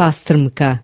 Pastrmka.